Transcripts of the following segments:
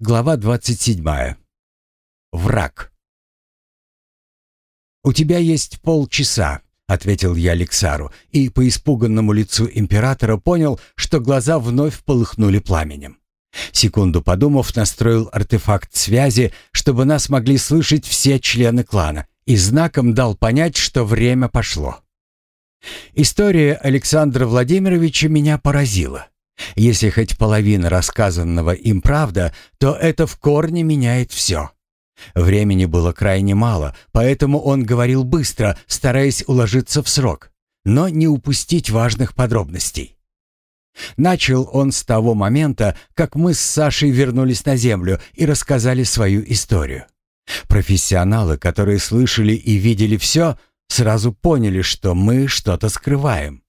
Глава 27. Враг. «У тебя есть полчаса», — ответил я Лексару, и по испуганному лицу императора понял, что глаза вновь полыхнули пламенем. Секунду подумав, настроил артефакт связи, чтобы нас могли слышать все члены клана, и знаком дал понять, что время пошло. История Александра Владимировича меня поразила. Если хоть половина рассказанного им правда, то это в корне меняет все. Времени было крайне мало, поэтому он говорил быстро, стараясь уложиться в срок, но не упустить важных подробностей. Начал он с того момента, как мы с Сашей вернулись на Землю и рассказали свою историю. Профессионалы, которые слышали и видели все, сразу поняли, что мы что-то скрываем.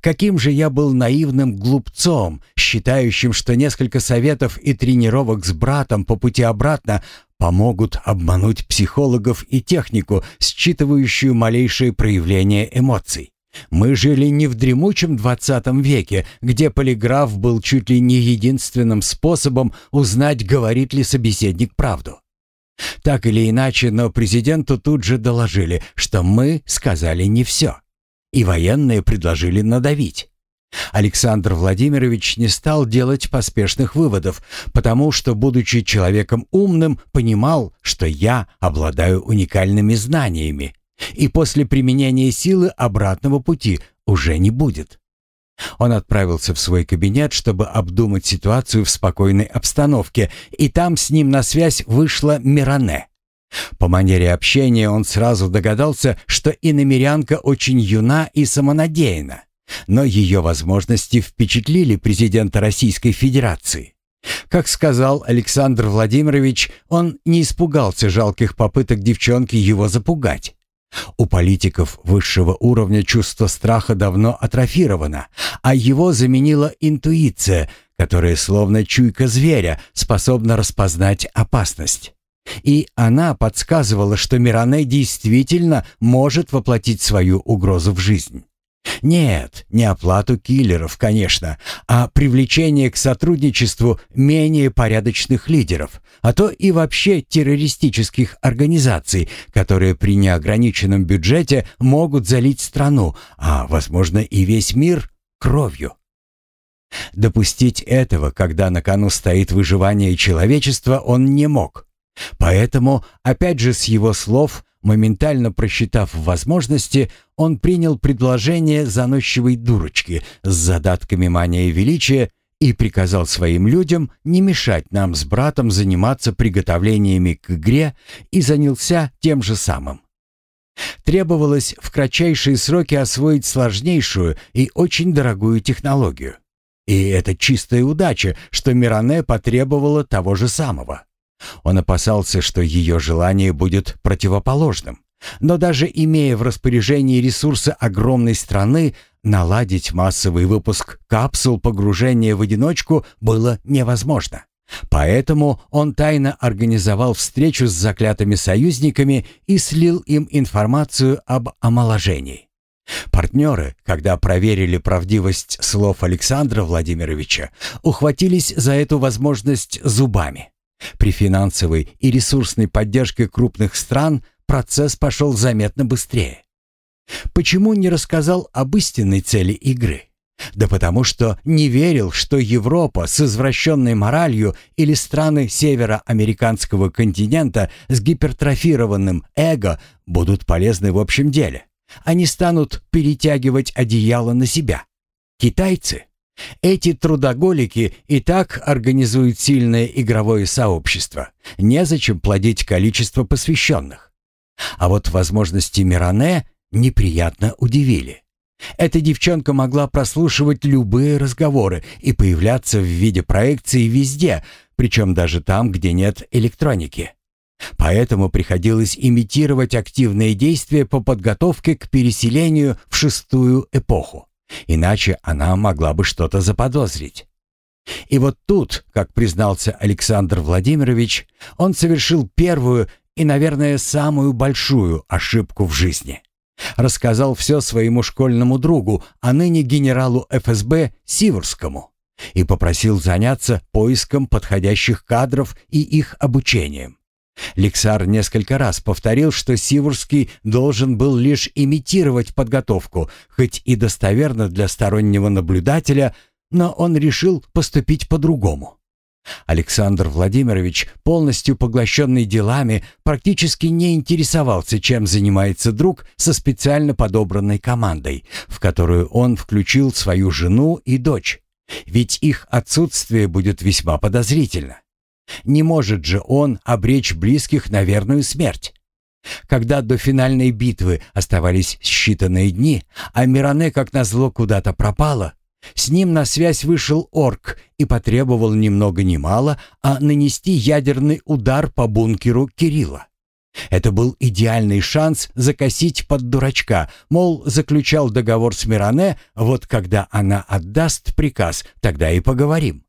Каким же я был наивным глупцом, считающим, что несколько советов и тренировок с братом по пути обратно помогут обмануть психологов и технику, считывающую малейшие проявления эмоций. Мы жили не в дремучем двадцатом веке, где полиграф был чуть ли не единственным способом узнать, говорит ли собеседник правду. Так или иначе, но президенту тут же доложили, что мы сказали не все и военные предложили надавить. Александр Владимирович не стал делать поспешных выводов, потому что, будучи человеком умным, понимал, что я обладаю уникальными знаниями, и после применения силы обратного пути уже не будет. Он отправился в свой кабинет, чтобы обдумать ситуацию в спокойной обстановке, и там с ним на связь вышла Миране. По манере общения он сразу догадался, что иномерянка очень юна и самонадеяна, но ее возможности впечатлили президента Российской Федерации. Как сказал Александр Владимирович, он не испугался жалких попыток девчонки его запугать. У политиков высшего уровня чувство страха давно атрофировано, а его заменила интуиция, которая словно чуйка зверя способна распознать опасность. И она подсказывала, что Миране действительно может воплотить свою угрозу в жизнь. Нет, не оплату киллеров, конечно, а привлечение к сотрудничеству менее порядочных лидеров, а то и вообще террористических организаций, которые при неограниченном бюджете могут залить страну, а, возможно, и весь мир кровью. Допустить этого, когда на кону стоит выживание человечества, он не мог. Поэтому, опять же с его слов, моментально просчитав возможности, он принял предложение заносчивой дурочки с задатками мания величия и приказал своим людям не мешать нам с братом заниматься приготовлениями к игре и занялся тем же самым. Требовалось в кратчайшие сроки освоить сложнейшую и очень дорогую технологию. И это чистая удача, что Миране потребовала того же самого. Он опасался, что ее желание будет противоположным. Но даже имея в распоряжении ресурсы огромной страны, наладить массовый выпуск капсул погружения в одиночку было невозможно. Поэтому он тайно организовал встречу с заклятыми союзниками и слил им информацию об омоложении. Партнеры, когда проверили правдивость слов Александра Владимировича, ухватились за эту возможность зубами. При финансовой и ресурсной поддержке крупных стран процесс пошел заметно быстрее. Почему не рассказал об истинной цели игры? Да потому что не верил, что Европа с извращенной моралью или страны североамериканского континента с гипертрофированным эго будут полезны в общем деле. Они станут перетягивать одеяло на себя. Китайцы эти трудоголики и так организуют сильное игровое сообщество. Незачем плодить количество посвященных. А вот возможности Миране неприятно удивили. Эта девчонка могла прослушивать любые разговоры и появляться в виде проекции везде, причем даже там, где нет электроники. Поэтому приходилось имитировать активные действия по подготовке к переселению в шестую эпоху. Иначе она могла бы что-то заподозрить. И вот тут, как признался Александр Владимирович, он совершил первую и, наверное, самую большую ошибку в жизни. Рассказал все своему школьному другу, а ныне генералу ФСБ Сиверскому. и попросил заняться поиском подходящих кадров и их обучением. Лексар несколько раз повторил, что Сиворский должен был лишь имитировать подготовку, хоть и достоверно для стороннего наблюдателя, но он решил поступить по-другому. Александр Владимирович, полностью поглощенный делами, практически не интересовался, чем занимается друг со специально подобранной командой, в которую он включил свою жену и дочь. Ведь их отсутствие будет весьма подозрительно. Не может же он обречь близких на верную смерть. Когда до финальной битвы оставались считанные дни, а Миране, как назло, куда-то пропала, с ним на связь вышел орк и потребовал ни много ни мало, а нанести ядерный удар по бункеру Кирилла. Это был идеальный шанс закосить под дурачка, мол, заключал договор с Миране, вот когда она отдаст приказ, тогда и поговорим.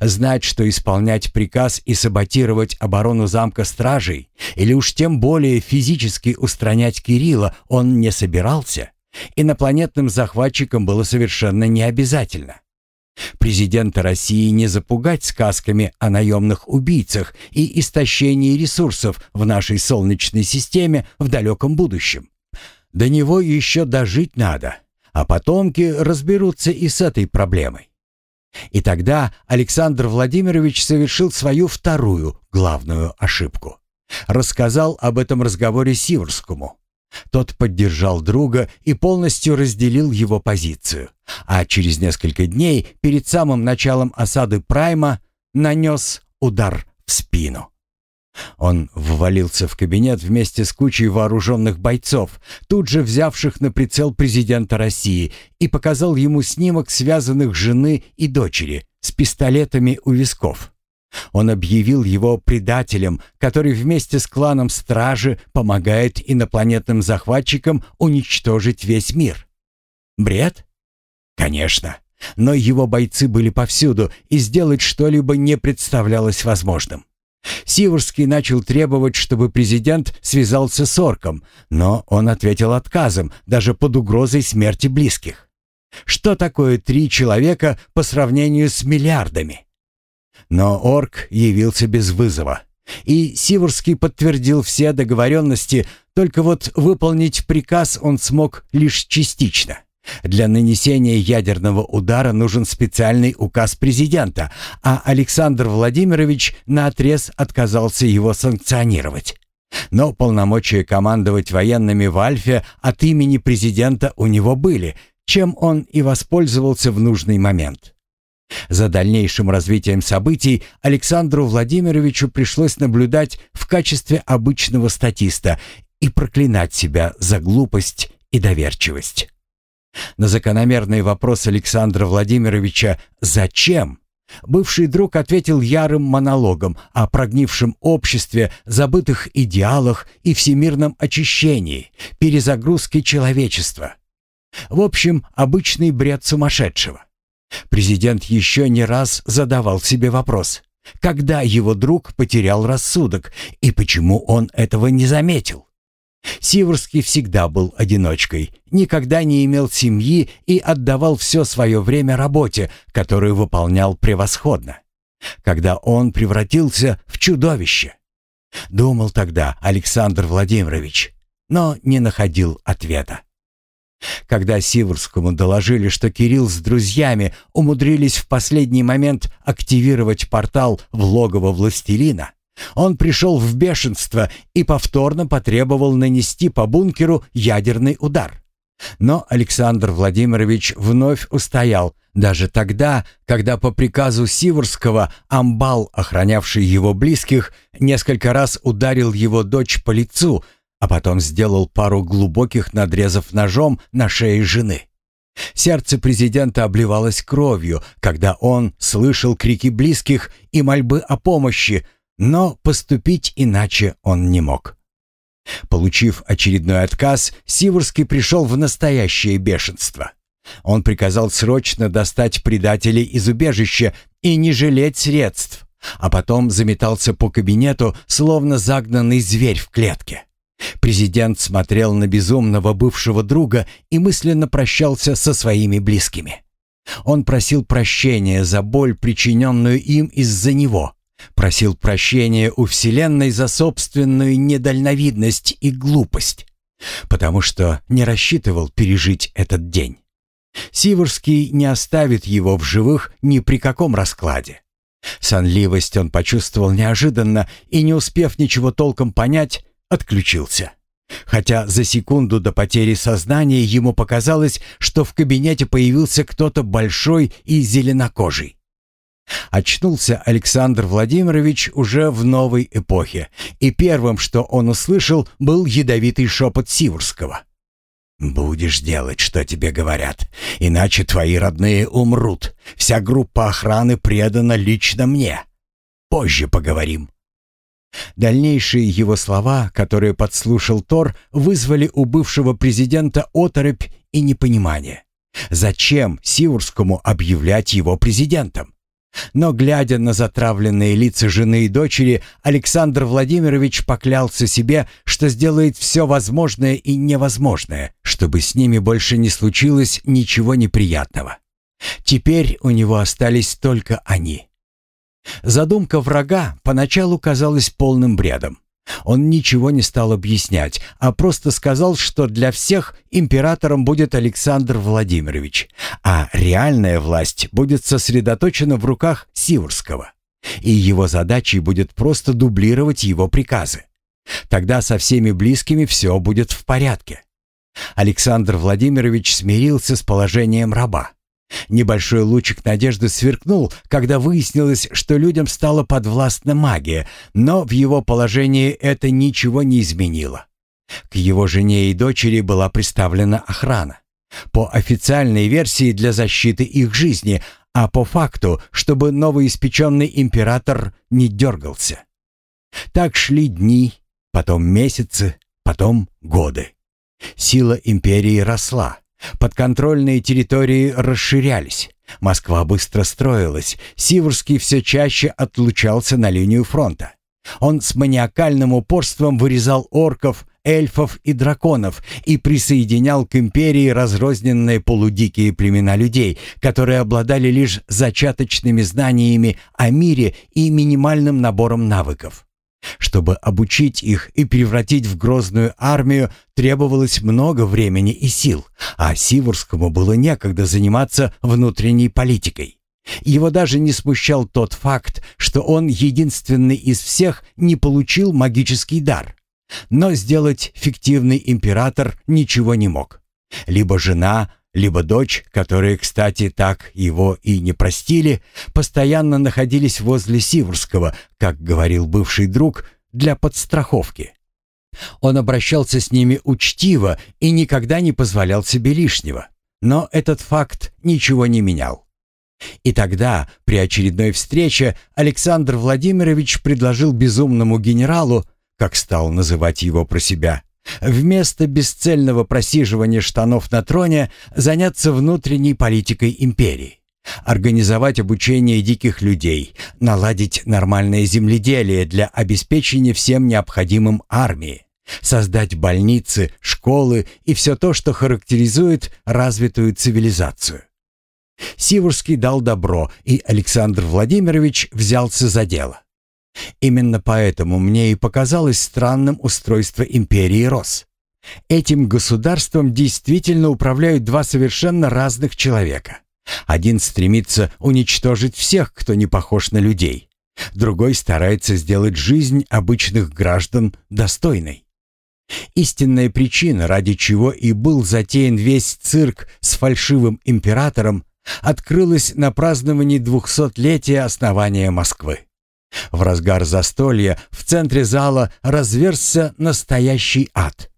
Знать, что исполнять приказ и саботировать оборону замка стражей, или уж тем более физически устранять Кирилла он не собирался, инопланетным захватчикам было совершенно не обязательно. Президента России не запугать сказками о наемных убийцах и истощении ресурсов в нашей Солнечной системе в далеком будущем. До него еще дожить надо, а потомки разберутся и с этой проблемой. И тогда Александр Владимирович совершил свою вторую главную ошибку. Рассказал об этом разговоре Сиверскому. Тот поддержал друга и полностью разделил его позицию, а через несколько дней, перед самым началом осады Прайма, нанес удар в спину. Он ввалился в кабинет вместе с кучей вооруженных бойцов, тут же взявших на прицел президента России, и показал ему снимок связанных жены и дочери с пистолетами у висков. Он объявил его предателем, который вместе с кланом Стражи помогает инопланетным захватчикам уничтожить весь мир. Бред? Конечно. Но его бойцы были повсюду, и сделать что-либо не представлялось возможным. Сиверский начал требовать, чтобы президент связался с Орком, но он ответил отказом, даже под угрозой смерти близких. Что такое три человека по сравнению с миллиардами? Но орк явился без вызова. И Сиворский подтвердил все договоренности, только вот выполнить приказ он смог лишь частично. Для нанесения ядерного удара нужен специальный указ президента, а Александр Владимирович наотрез отказался его санкционировать. Но полномочия командовать военными в Альфе от имени президента у него были, чем он и воспользовался в нужный момент. За дальнейшим развитием событий Александру Владимировичу пришлось наблюдать в качестве обычного статиста и проклинать себя за глупость и доверчивость. На закономерный вопрос Александра Владимировича «Зачем?» бывший друг ответил ярым монологом о прогнившем обществе, забытых идеалах и всемирном очищении, перезагрузке человечества. В общем, обычный бред сумасшедшего. Президент еще не раз задавал себе вопрос, когда его друг потерял рассудок и почему он этого не заметил. Сиверский всегда был одиночкой, никогда не имел семьи и отдавал все свое время работе, которую выполнял превосходно. Когда он превратился в чудовище. Думал тогда Александр Владимирович, но не находил ответа. Когда Сиверскому доложили, что Кирилл с друзьями умудрились в последний момент активировать портал в логово властелина, он пришел в бешенство и повторно потребовал нанести по бункеру ядерный удар. Но Александр Владимирович вновь устоял, даже тогда, когда по приказу Сиверского амбал, охранявший его близких, несколько раз ударил его дочь по лицу, а потом сделал пару глубоких надрезов ножом на шее жены. Сердце президента обливалось кровью, когда он слышал крики близких и мольбы о помощи, но поступить иначе он не мог. Получив очередной отказ, Сиворский пришел в настоящее бешенство. Он приказал срочно достать предателей из убежища и не жалеть средств, а потом заметался по кабинету, словно загнанный зверь в клетке. Президент смотрел на безумного бывшего друга и мысленно прощался со своими близкими. Он просил прощения за боль, причиненную им из-за него. Просил прощения у Вселенной за собственную недальновидность и глупость, потому что не рассчитывал пережить этот день. Сиворский не оставит его в живых ни при каком раскладе. Сонливость он почувствовал неожиданно и, не успев ничего толком понять, отключился. Хотя за секунду до потери сознания ему показалось, что в кабинете появился кто-то большой и зеленокожий. Очнулся Александр Владимирович уже в новой эпохе, и первым, что он услышал, был ядовитый шепот Сиворского. «Будешь делать, что тебе говорят, иначе твои родные умрут. Вся группа охраны предана лично мне. Позже поговорим». Дальнейшие его слова, которые подслушал Тор, вызвали у бывшего президента оторопь и непонимание. Зачем Сиурскому объявлять его президентом? Но, глядя на затравленные лица жены и дочери, Александр Владимирович поклялся себе, что сделает все возможное и невозможное, чтобы с ними больше не случилось ничего неприятного. Теперь у него остались только они. Задумка врага поначалу казалась полным бредом. Он ничего не стал объяснять, а просто сказал, что для всех императором будет Александр Владимирович, а реальная власть будет сосредоточена в руках Сиурского. И его задачей будет просто дублировать его приказы. Тогда со всеми близкими все будет в порядке. Александр Владимирович смирился с положением раба. Небольшой лучик надежды сверкнул, когда выяснилось, что людям стала подвластна магия, но в его положении это ничего не изменило. К его жене и дочери была представлена охрана. По официальной версии для защиты их жизни, а по факту, чтобы новоиспеченный император не дергался. Так шли дни, потом месяцы, потом годы. Сила империи росла. Подконтрольные территории расширялись. Москва быстро строилась. Сиверский все чаще отлучался на линию фронта. Он с маниакальным упорством вырезал орков, эльфов и драконов и присоединял к империи разрозненные полудикие племена людей, которые обладали лишь зачаточными знаниями о мире и минимальным набором навыков. Чтобы обучить их и превратить в грозную армию, требовалось много времени и сил, а Сиворскому было некогда заниматься внутренней политикой. Его даже не смущал тот факт, что он единственный из всех не получил магический дар. Но сделать фиктивный император ничего не мог. Либо жена, либо дочь, которые, кстати, так его и не простили, постоянно находились возле Сиверского, как говорил бывший друг, для подстраховки. Он обращался с ними учтиво и никогда не позволял себе лишнего. Но этот факт ничего не менял. И тогда, при очередной встрече, Александр Владимирович предложил безумному генералу, как стал называть его про себя, Вместо бесцельного просиживания штанов на троне заняться внутренней политикой империи. Организовать обучение диких людей, наладить нормальное земледелие для обеспечения всем необходимым армии, создать больницы, школы и все то, что характеризует развитую цивилизацию. Сиворский дал добро, и Александр Владимирович взялся за дело. Именно поэтому мне и показалось странным устройство империи Рос. Этим государством действительно управляют два совершенно разных человека. Один стремится уничтожить всех, кто не похож на людей. Другой старается сделать жизнь обычных граждан достойной. Истинная причина, ради чего и был затеян весь цирк с фальшивым императором, открылась на праздновании двухсотлетия основания Москвы. В разгар застолья в центре зала разверзся настоящий ад.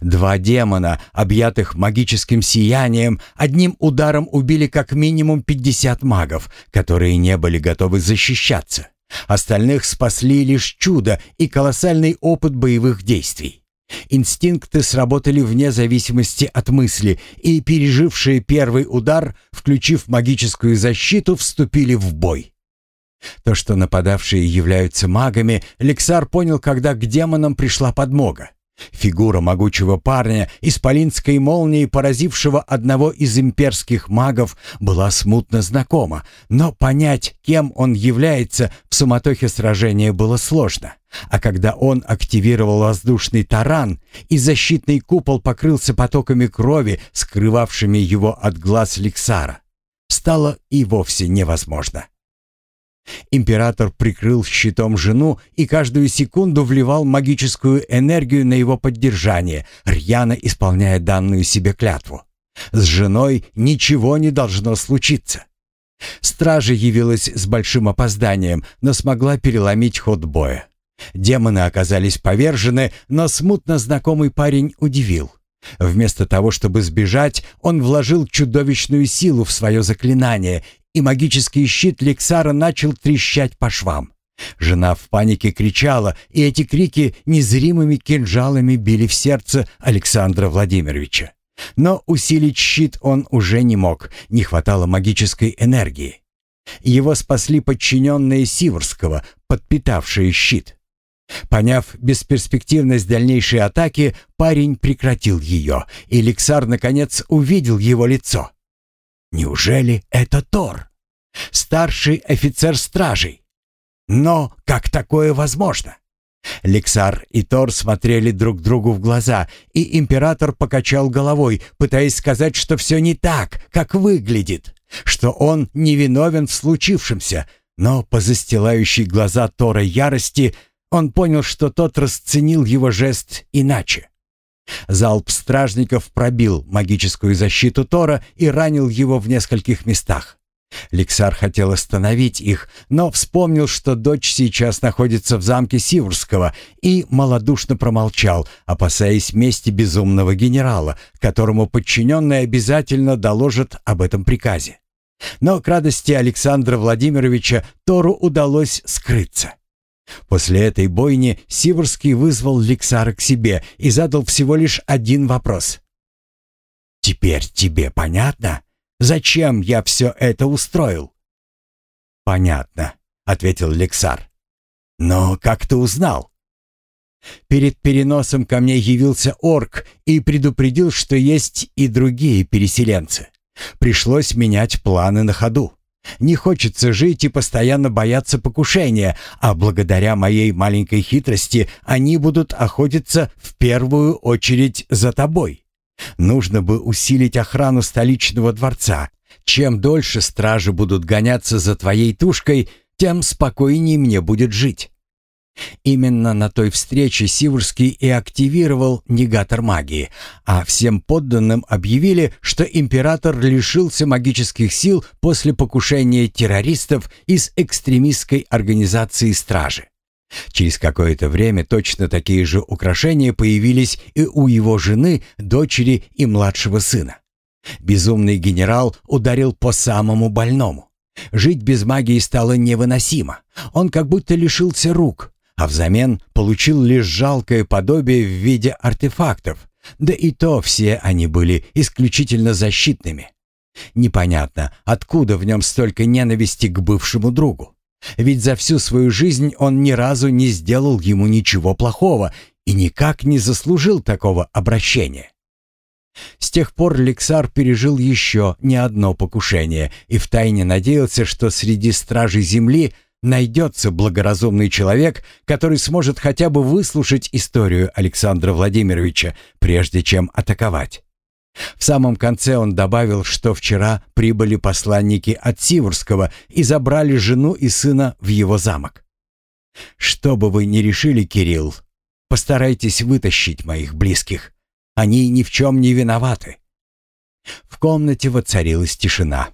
Два демона, объятых магическим сиянием, одним ударом убили как минимум 50 магов, которые не были готовы защищаться. Остальных спасли лишь чудо и колоссальный опыт боевых действий. Инстинкты сработали вне зависимости от мысли, и пережившие первый удар, включив магическую защиту, вступили в бой. То, что нападавшие являются магами, Лексар понял, когда к демонам пришла подмога. Фигура могучего парня, исполинской молнией, поразившего одного из имперских магов, была смутно знакома, но понять, кем он является, в суматохе сражения было сложно. А когда он активировал воздушный таран, и защитный купол покрылся потоками крови, скрывавшими его от глаз Лексара, стало и вовсе невозможно. Император прикрыл щитом жену и каждую секунду вливал магическую энергию на его поддержание, рьяно исполняя данную себе клятву. С женой ничего не должно случиться. Стража явилась с большим опозданием, но смогла переломить ход боя. Демоны оказались повержены, но смутно знакомый парень удивил. Вместо того, чтобы сбежать, он вложил чудовищную силу в свое заклинание и магический щит Лексара начал трещать по швам. Жена в панике кричала, и эти крики незримыми кинжалами били в сердце Александра Владимировича. Но усилить щит он уже не мог, не хватало магической энергии. Его спасли подчиненные Сиворского, подпитавшие щит. Поняв бесперспективность дальнейшей атаки, парень прекратил ее, и Лексар наконец увидел его лицо. Неужели это Тор? Старший офицер стражей. Но как такое возможно? Лексар и Тор смотрели друг другу в глаза, и император покачал головой, пытаясь сказать, что все не так, как выглядит, что он невиновен в случившемся, но по застилающей глаза Тора ярости он понял, что тот расценил его жест иначе. Залп стражников пробил магическую защиту Тора и ранил его в нескольких местах. Лексар хотел остановить их, но вспомнил, что дочь сейчас находится в замке Сиверского и малодушно промолчал, опасаясь мести безумного генерала, которому подчиненные обязательно доложат об этом приказе. Но к радости Александра Владимировича Тору удалось скрыться. После этой бойни Сиверский вызвал Лексара к себе и задал всего лишь один вопрос. «Теперь тебе понятно, зачем я все это устроил?» «Понятно», — ответил Лексар. «Но как ты узнал?» Перед переносом ко мне явился орк и предупредил, что есть и другие переселенцы. Пришлось менять планы на ходу. Не хочется жить и постоянно бояться покушения, а благодаря моей маленькой хитрости они будут охотиться в первую очередь за тобой. Нужно бы усилить охрану столичного дворца. Чем дольше стражи будут гоняться за твоей тушкой, тем спокойнее мне будет жить. Именно на той встрече Сиверский и активировал негатор магии, а всем подданным объявили, что император лишился магических сил после покушения террористов из экстремистской организации «Стражи». Через какое-то время точно такие же украшения появились и у его жены, дочери и младшего сына. Безумный генерал ударил по самому больному. Жить без магии стало невыносимо. Он как будто лишился рук, а взамен получил лишь жалкое подобие в виде артефактов, да и то все они были исключительно защитными. Непонятно, откуда в нем столько ненависти к бывшему другу. Ведь за всю свою жизнь он ни разу не сделал ему ничего плохого и никак не заслужил такого обращения. С тех пор Лексар пережил еще не одно покушение и втайне надеялся, что среди стражей земли найдется благоразумный человек, который сможет хотя бы выслушать историю Александра Владимировича, прежде чем атаковать. В самом конце он добавил, что вчера прибыли посланники от Сиворского и забрали жену и сына в его замок. «Что бы вы ни решили, Кирилл, постарайтесь вытащить моих близких. Они ни в чем не виноваты». В комнате воцарилась тишина.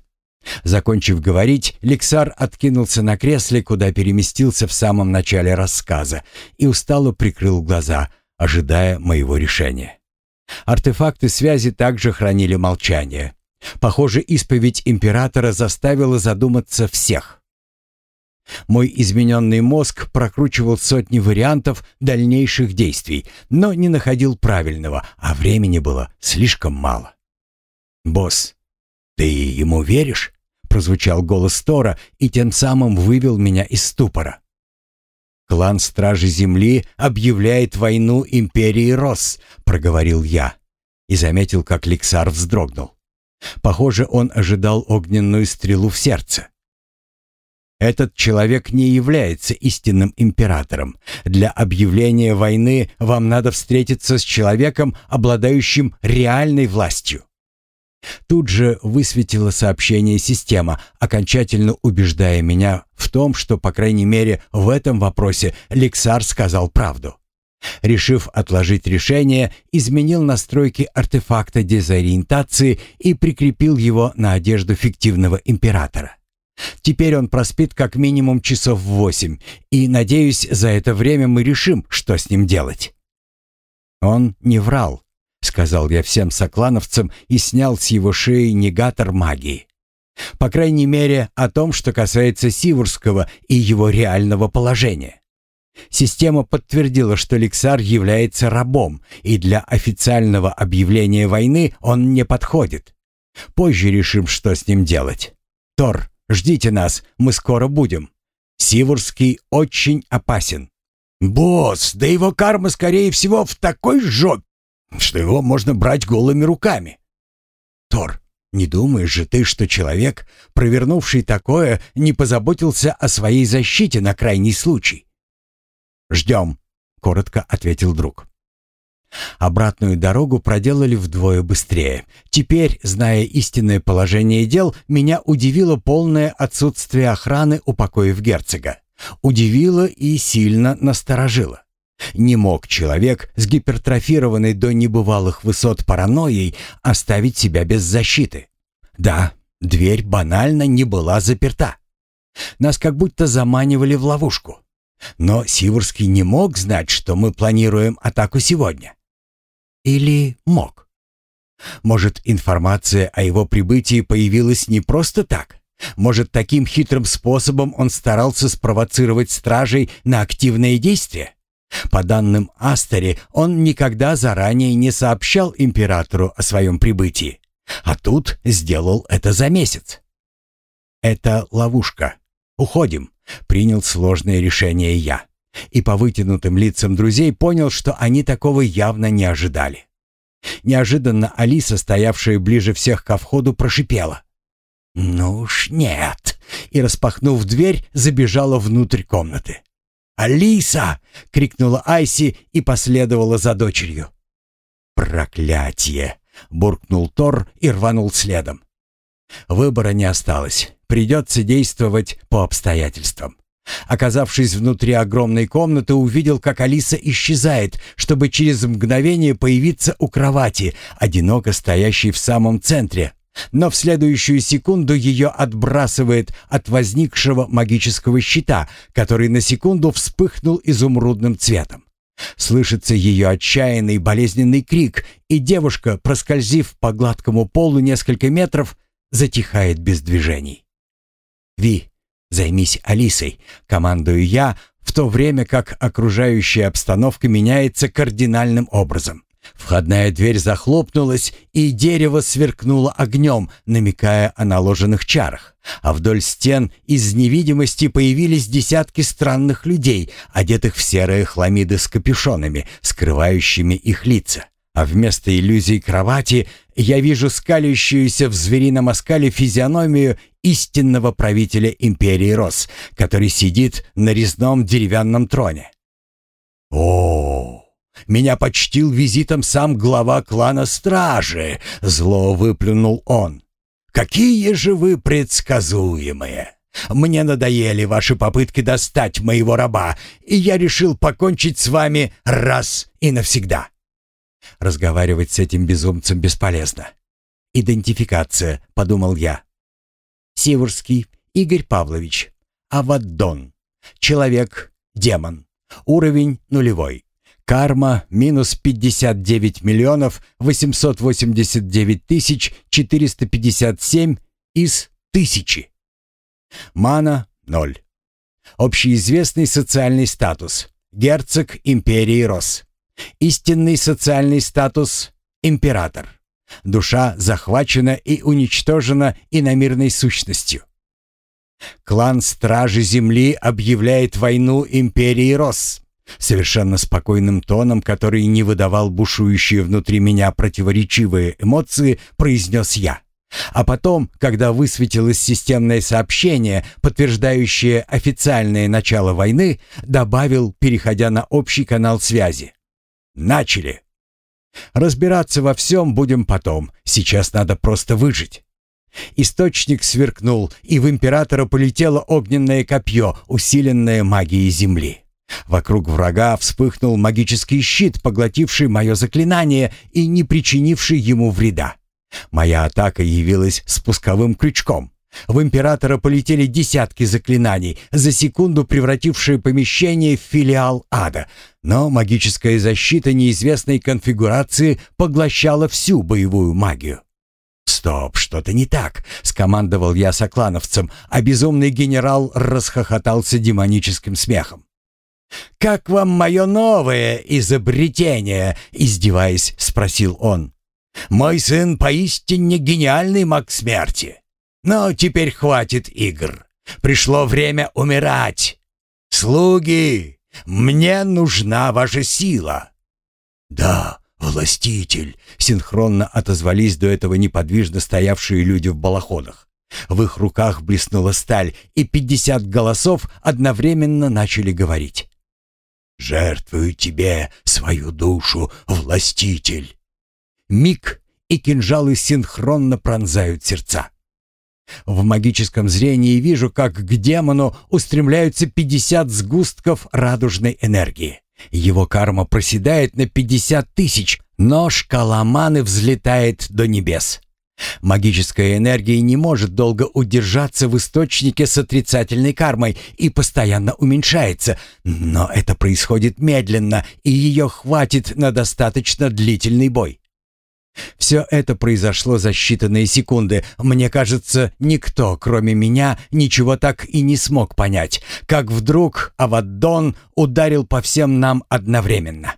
Закончив говорить, Лексар откинулся на кресле, куда переместился в самом начале рассказа, и устало прикрыл глаза, ожидая моего решения. Артефакты связи также хранили молчание. Похоже, исповедь императора заставила задуматься всех. Мой измененный мозг прокручивал сотни вариантов дальнейших действий, но не находил правильного, а времени было слишком мало. «Босс, ты ему веришь?» прозвучал голос Тора и тем самым вывел меня из ступора. «Клан Стражи Земли объявляет войну Империи Рос», — проговорил я. И заметил, как Лексар вздрогнул. Похоже, он ожидал огненную стрелу в сердце. Этот человек не является истинным императором. Для объявления войны вам надо встретиться с человеком, обладающим реальной властью. Тут же высветила сообщение система, окончательно убеждая меня в том, что, по крайней мере, в этом вопросе Лексар сказал правду. Решив отложить решение, изменил настройки артефакта дезориентации и прикрепил его на одежду фиктивного императора. Теперь он проспит как минимум часов восемь, и, надеюсь, за это время мы решим, что с ним делать. Он не врал, сказал я всем соклановцам и снял с его шеи негатор магии. По крайней мере, о том, что касается Сивурского и его реального положения. Система подтвердила, что Лексар является рабом, и для официального объявления войны он не подходит. Позже решим, что с ним делать. Тор, Ждите нас, мы скоро будем. Сивурский очень опасен. Босс, да его карма, скорее всего, в такой жопе, что его можно брать голыми руками. Тор, не думаешь же ты, что человек, провернувший такое, не позаботился о своей защите на крайний случай? «Ждем», — коротко ответил друг. Обратную дорогу проделали вдвое быстрее. Теперь, зная истинное положение дел, меня удивило полное отсутствие охраны у покоев герцога. Удивило и сильно насторожило. Не мог человек с гипертрофированной до небывалых высот паранойей оставить себя без защиты. Да, дверь банально не была заперта. Нас как будто заманивали в ловушку. Но Сиворский не мог знать, что мы планируем атаку сегодня. Или мог? Может, информация о его прибытии появилась не просто так? Может, таким хитрым способом он старался спровоцировать стражей на активные действия? По данным Астери, он никогда заранее не сообщал императору о своем прибытии, а тут сделал это за месяц. «Это ловушка. Уходим», — принял сложное решение я и по вытянутым лицам друзей понял, что они такого явно не ожидали. Неожиданно Алиса, стоявшая ближе всех ко входу, прошипела. «Ну уж нет!» и, распахнув дверь, забежала внутрь комнаты. «Алиса!» — крикнула Айси и последовала за дочерью. «Проклятие!» — буркнул Тор и рванул следом. Выбора не осталось. Придется действовать по обстоятельствам. Оказавшись внутри огромной комнаты, увидел, как Алиса исчезает, чтобы через мгновение появиться у кровати, одиноко стоящей в самом центре. Но в следующую секунду ее отбрасывает от возникшего магического щита, который на секунду вспыхнул изумрудным цветом. Слышится ее отчаянный болезненный крик, и девушка, проскользив по гладкому полу несколько метров, затихает без движений. «Ви, Займись Алисой, командую я, в то время как окружающая обстановка меняется кардинальным образом. Входная дверь захлопнулась, и дерево сверкнуло огнем, намекая о наложенных чарах. А вдоль стен из невидимости появились десятки странных людей, одетых в серые хламиды с капюшонами, скрывающими их лица. А вместо иллюзий кровати я вижу скалящуюся в зверином оскале физиономию истинного правителя империи Рос, который сидит на резном деревянном троне. О, меня почтил визитом сам глава клана Стражи, зло выплюнул он. Какие же вы предсказуемые! Мне надоели ваши попытки достать моего раба, и я решил покончить с вами раз и навсегда. Разговаривать с этим безумцем бесполезно. «Идентификация», — подумал я. Сиворский Игорь Павлович. Аваддон. Человек, демон. Уровень нулевой. Карма минус 59 миллионов 889 тысяч 457 из тысячи. Мана – ноль. Общеизвестный социальный статус. Герцог империи Рос. Истинный социальный статус – император. Душа захвачена и уничтожена иномирной сущностью. Клан Стражи Земли объявляет войну Империи Рос. Совершенно спокойным тоном, который не выдавал бушующие внутри меня противоречивые эмоции, произнес я. А потом, когда высветилось системное сообщение, подтверждающее официальное начало войны, добавил, переходя на общий канал связи. «Начали!» «Разбираться во всем будем потом. Сейчас надо просто выжить». Источник сверкнул, и в императора полетело огненное копье, усиленное магией земли. Вокруг врага вспыхнул магический щит, поглотивший мое заклинание и не причинивший ему вреда. Моя атака явилась спусковым крючком. В императора полетели десятки заклинаний, за секунду превратившие помещение в филиал ада, но магическая защита неизвестной конфигурации поглощала всю боевую магию. «Стоп, что-то не так», — скомандовал я соклановцем, а безумный генерал расхохотался демоническим смехом. «Как вам мое новое изобретение?» — издеваясь, спросил он. «Мой сын поистине гениальный маг смерти. Но теперь хватит игр. Пришло время умирать. Слуги, мне нужна ваша сила». «Да, властитель», — синхронно отозвались до этого неподвижно стоявшие люди в балахонах. В их руках блеснула сталь, и пятьдесят голосов одновременно начали говорить. «Жертвую тебе свою душу, властитель!» Миг, и кинжалы синхронно пронзают сердца. В магическом зрении вижу, как к демону устремляются пятьдесят сгустков радужной энергии. Его карма проседает на пятьдесят тысяч, но шкала маны взлетает до небес. Магическая энергия не может долго удержаться в источнике с отрицательной кармой и постоянно уменьшается, но это происходит медленно, и ее хватит на достаточно длительный бой. Все это произошло за считанные секунды. Мне кажется, никто, кроме меня, ничего так и не смог понять, как вдруг Аваддон ударил по всем нам одновременно.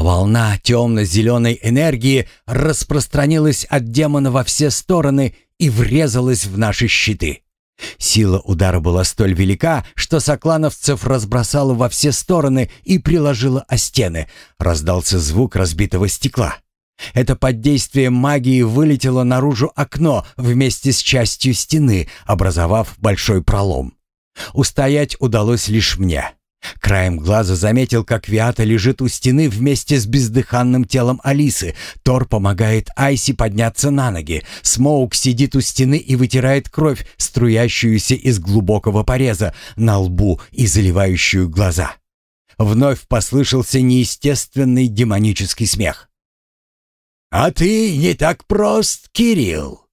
Волна темно-зеленой энергии распространилась от демона во все стороны и врезалась в наши щиты. Сила удара была столь велика, что соклановцев разбросала во все стороны и приложила о стены. Раздался звук разбитого стекла. Это под действием магии вылетело наружу окно вместе с частью стены, образовав большой пролом. Устоять удалось лишь мне. Краем глаза заметил, как Виата лежит у стены вместе с бездыханным телом Алисы. Тор помогает Айси подняться на ноги. Смоук сидит у стены и вытирает кровь, струящуюся из глубокого пореза на лбу и заливающую глаза. Вновь послышался неестественный демонический смех. «А ты не так прост, Кирилл.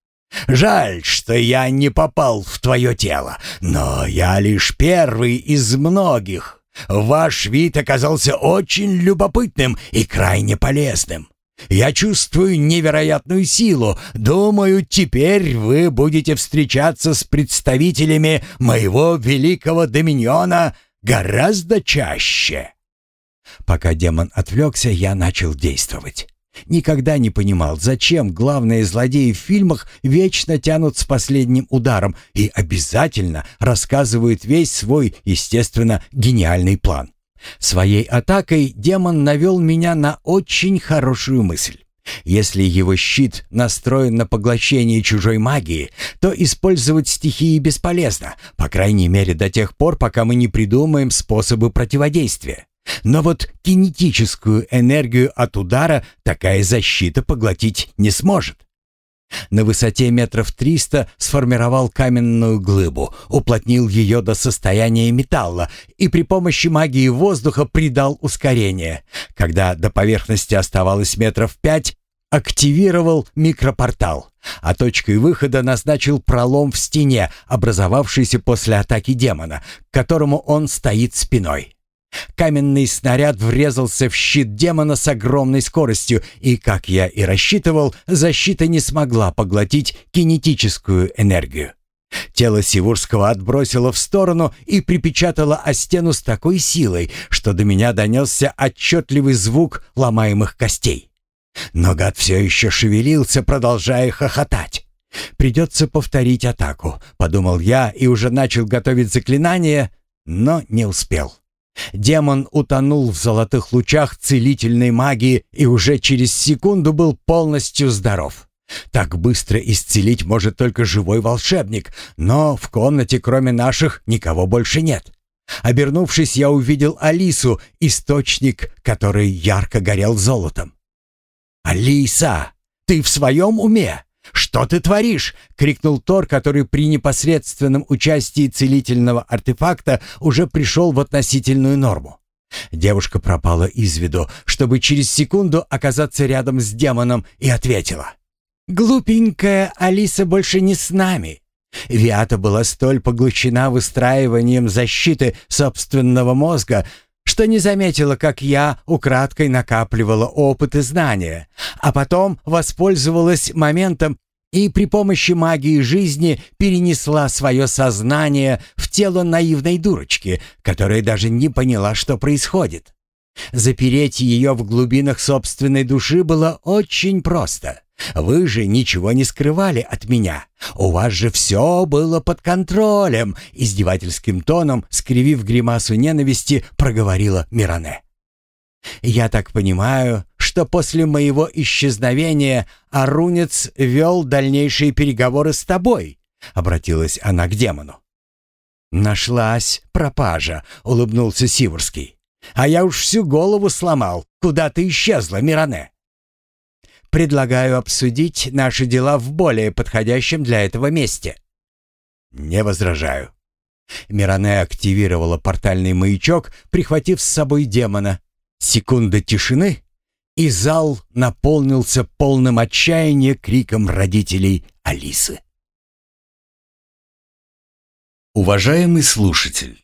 Жаль, что я не попал в твое тело, но я лишь первый из многих. Ваш вид оказался очень любопытным и крайне полезным. Я чувствую невероятную силу. Думаю, теперь вы будете встречаться с представителями моего великого доминиона гораздо чаще. Пока демон отвлекся, я начал действовать. Никогда не понимал, зачем главные злодеи в фильмах вечно тянут с последним ударом и обязательно рассказывают весь свой, естественно, гениальный план. Своей атакой демон навел меня на очень хорошую мысль. Если его щит настроен на поглощение чужой магии, то использовать стихии бесполезно, по крайней мере до тех пор, пока мы не придумаем способы противодействия. Но вот кинетическую энергию от удара такая защита поглотить не сможет. На высоте метров триста сформировал каменную глыбу, уплотнил ее до состояния металла и при помощи магии воздуха придал ускорение. Когда до поверхности оставалось метров пять, активировал микропортал, а точкой выхода назначил пролом в стене, образовавшийся после атаки демона, к которому он стоит спиной. Каменный снаряд врезался в щит демона с огромной скоростью, и, как я и рассчитывал, защита не смогла поглотить кинетическую энергию. Тело Сивурского отбросило в сторону и припечатало о стену с такой силой, что до меня донесся отчетливый звук ломаемых костей. Но гад все еще шевелился, продолжая хохотать. Придется повторить атаку, подумал я и уже начал готовить заклинание, но не успел. Демон утонул в золотых лучах целительной магии и уже через секунду был полностью здоров. Так быстро исцелить может только живой волшебник, но в комнате кроме наших никого больше нет. Обернувшись, я увидел Алису, источник, который ярко горел золотом. «Алиса, ты в своем уме? Что ты творишь?» — крикнул Тор, который при непосредственном участии целительного артефакта уже пришел в относительную норму. Девушка пропала из виду, чтобы через секунду оказаться рядом с демоном, и ответила. «Глупенькая Алиса больше не с нами. Виата была столь поглощена выстраиванием защиты собственного мозга, что не заметила, как я украдкой накапливала опыт и знания, а потом воспользовалась моментом и при помощи магии жизни перенесла свое сознание в тело наивной дурочки, которая даже не поняла, что происходит. Запереть ее в глубинах собственной души было очень просто. Вы же ничего не скрывали от меня. У вас же все было под контролем, издевательским тоном, скривив гримасу ненависти, проговорила Миране. Я так понимаю, что после моего исчезновения Арунец вел дальнейшие переговоры с тобой, обратилась она к демону. Нашлась пропажа, улыбнулся Сиворский. А я уж всю голову сломал. Куда ты исчезла, Миране? Предлагаю обсудить наши дела в более подходящем для этого месте». «Не возражаю». Миране активировала портальный маячок, прихватив с собой демона. Секунда тишины, и зал наполнился полным отчаяния криком родителей Алисы. Уважаемый слушатель,